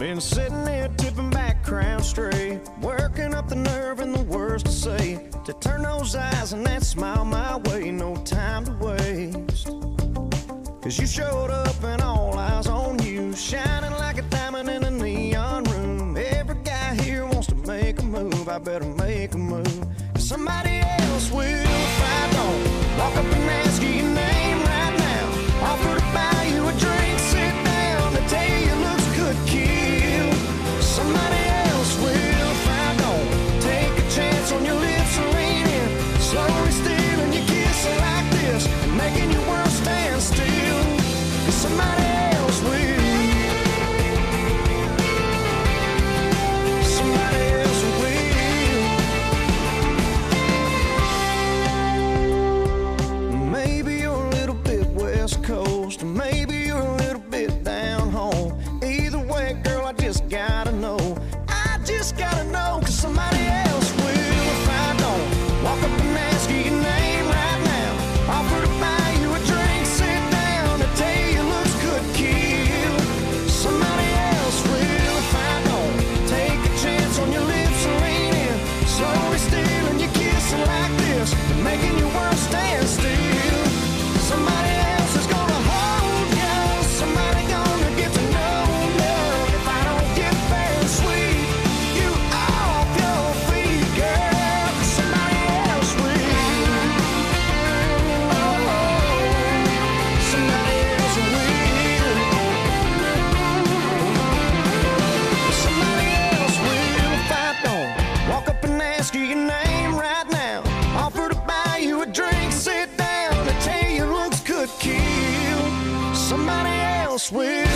Been sitting there tipping back Crown straight, working up the nerve and the words to say. To turn those eyes and that smile my way, no time to waste. Cause you showed up and all eyes on you, shining like a diamond in a neon room. Every guy here wants to make a move, I better make a move. Cause somebody else will. sweet.